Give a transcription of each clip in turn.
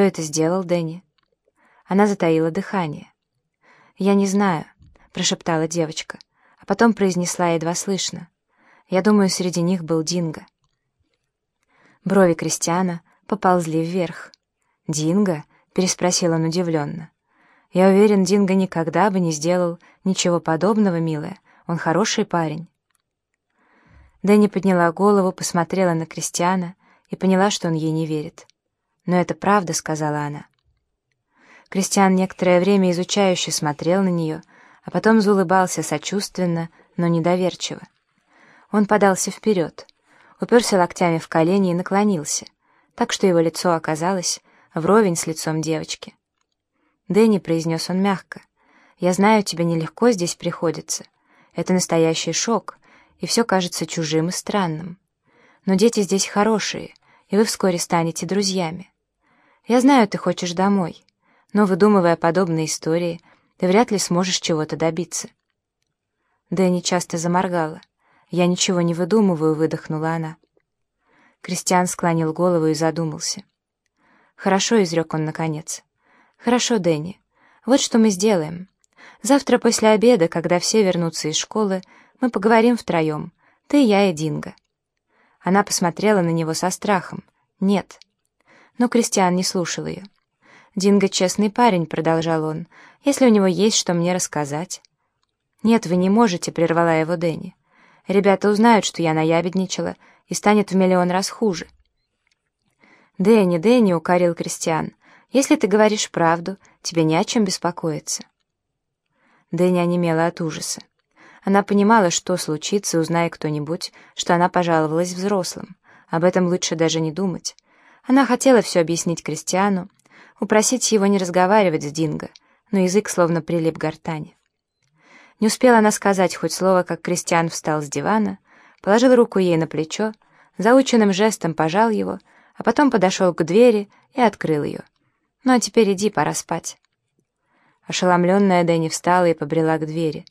кто это сделал, Дэнни?» Она затаила дыхание. «Я не знаю», — прошептала девочка, а потом произнесла едва слышно. «Я думаю, среди них был Динго». Брови Кристиана поползли вверх. «Динго?» — переспросил он удивленно. «Я уверен, Динго никогда бы не сделал ничего подобного, милая. Он хороший парень». Дэнни подняла голову, посмотрела на Кристиана и поняла, что он ей не верит. «Но это правда», — сказала она. Кристиан некоторое время изучающе смотрел на нее, а потом заулыбался сочувственно, но недоверчиво. Он подался вперед, уперся локтями в колени и наклонился, так что его лицо оказалось вровень с лицом девочки. «Дэнни», — произнес он мягко, — «я знаю, тебе нелегко здесь приходится. Это настоящий шок, и все кажется чужим и странным. Но дети здесь хорошие, и вы вскоре станете друзьями. Я знаю, ты хочешь домой, но, выдумывая подобные истории, ты вряд ли сможешь чего-то добиться». Дэнни часто заморгала. «Я ничего не выдумываю», — выдохнула она. Кристиан склонил голову и задумался. «Хорошо», — изрек он наконец. «Хорошо, Дэнни. Вот что мы сделаем. Завтра после обеда, когда все вернутся из школы, мы поговорим втроем. Ты, я и Динго». Она посмотрела на него со страхом. «Нет». Но Кристиан не слушал ее. «Динго честный парень», — продолжал он, — «если у него есть что мне рассказать». «Нет, вы не можете», — прервала его Дэнни. «Ребята узнают, что я наябедничала, и станет в миллион раз хуже». «Дэнни, Дэнни», — укорил Кристиан, — «если ты говоришь правду, тебе не о чем беспокоиться». Дэнни онемела от ужаса. Она понимала, что случится, узная кто-нибудь, что она пожаловалась взрослым. Об этом лучше даже не думать. Она хотела все объяснить Кристиану, упросить его не разговаривать с Динго, но язык словно прилип к гортани. Не успела она сказать хоть слово, как Кристиан встал с дивана, положил руку ей на плечо, заученным жестом пожал его, а потом подошел к двери и открыл ее. «Ну а теперь иди, пора спать». Ошеломленная Дэнни встала и побрела к двери.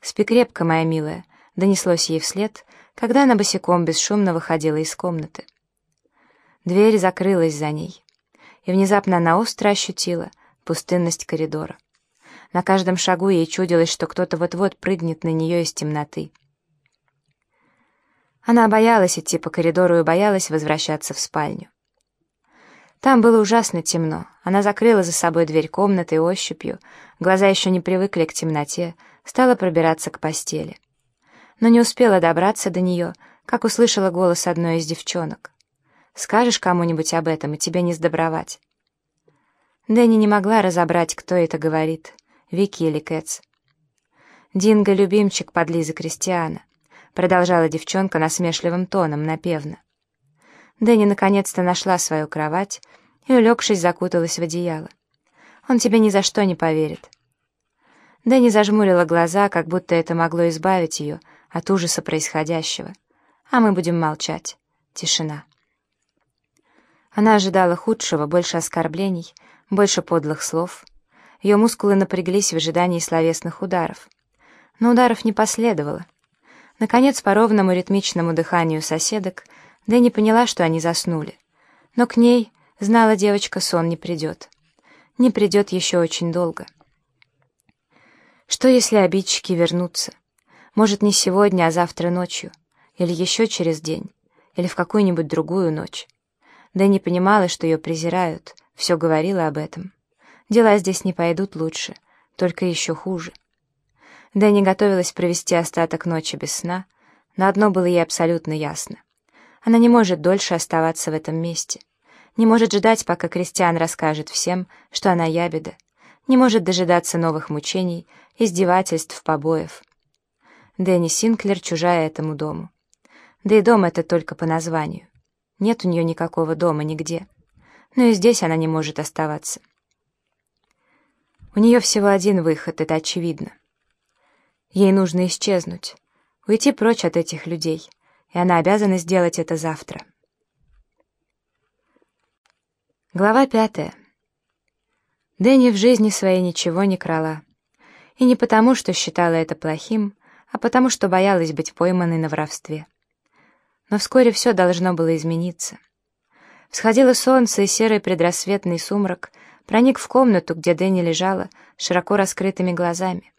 «Спи крепко, моя милая», — донеслось ей вслед, когда она босиком бесшумно выходила из комнаты. Дверь закрылась за ней, и внезапно она остро ощутила пустынность коридора. На каждом шагу ей чудилось, что кто-то вот-вот прыгнет на нее из темноты. Она боялась идти по коридору и боялась возвращаться в спальню. Там было ужасно темно. Она закрыла за собой дверь комнаты ощупью, глаза еще не привыкли к темноте, стала пробираться к постели. Но не успела добраться до нее, как услышала голос одной из девчонок. Скажешь кому-нибудь об этом, и тебе не сдобровать». Дэнни не могла разобрать, кто это говорит, Вики или Кэтс. «Динго — любимчик подлизы Кристиана», — продолжала девчонка насмешливым тоном, напевно. Дэнни наконец-то нашла свою кровать и, улегшись, закуталась в одеяло. «Он тебе ни за что не поверит». Дэнни зажмурила глаза, как будто это могло избавить ее от ужаса происходящего. А мы будем молчать. Тишина. Она ожидала худшего, больше оскорблений, больше подлых слов. Ее мускулы напряглись в ожидании словесных ударов. Но ударов не последовало. Наконец, по ровному ритмичному дыханию соседок, Дэнни поняла, что они заснули. Но к ней, знала девочка, сон не придет. Не придет еще очень долго. Что, если обидчики вернутся? Может, не сегодня, а завтра ночью? Или еще через день? Или в какую-нибудь другую ночь? Дэнни понимала, что ее презирают, все говорила об этом. Дела здесь не пойдут лучше, только еще хуже. Дэнни готовилась провести остаток ночи без сна, но одно было ей абсолютно ясно. Она не может дольше оставаться в этом месте. Не может ждать, пока Кристиан расскажет всем, что она ябеда. Не может дожидаться новых мучений, издевательств, побоев. Дэнни Синклер чужая этому дому. Да и дом это только по названию. Нет у нее никакого дома нигде. Но и здесь она не может оставаться. У нее всего один выход, это очевидно. Ей нужно исчезнуть, уйти прочь от этих людей, и она обязана сделать это завтра. Глава пятая. Дэнни в жизни своей ничего не крала. И не потому, что считала это плохим, а потому, что боялась быть пойманной на воровстве. Но вскоре все должно было измениться. Всходило солнце, и серый предрассветный сумрак проник в комнату, где Дэнни лежала, широко раскрытыми глазами.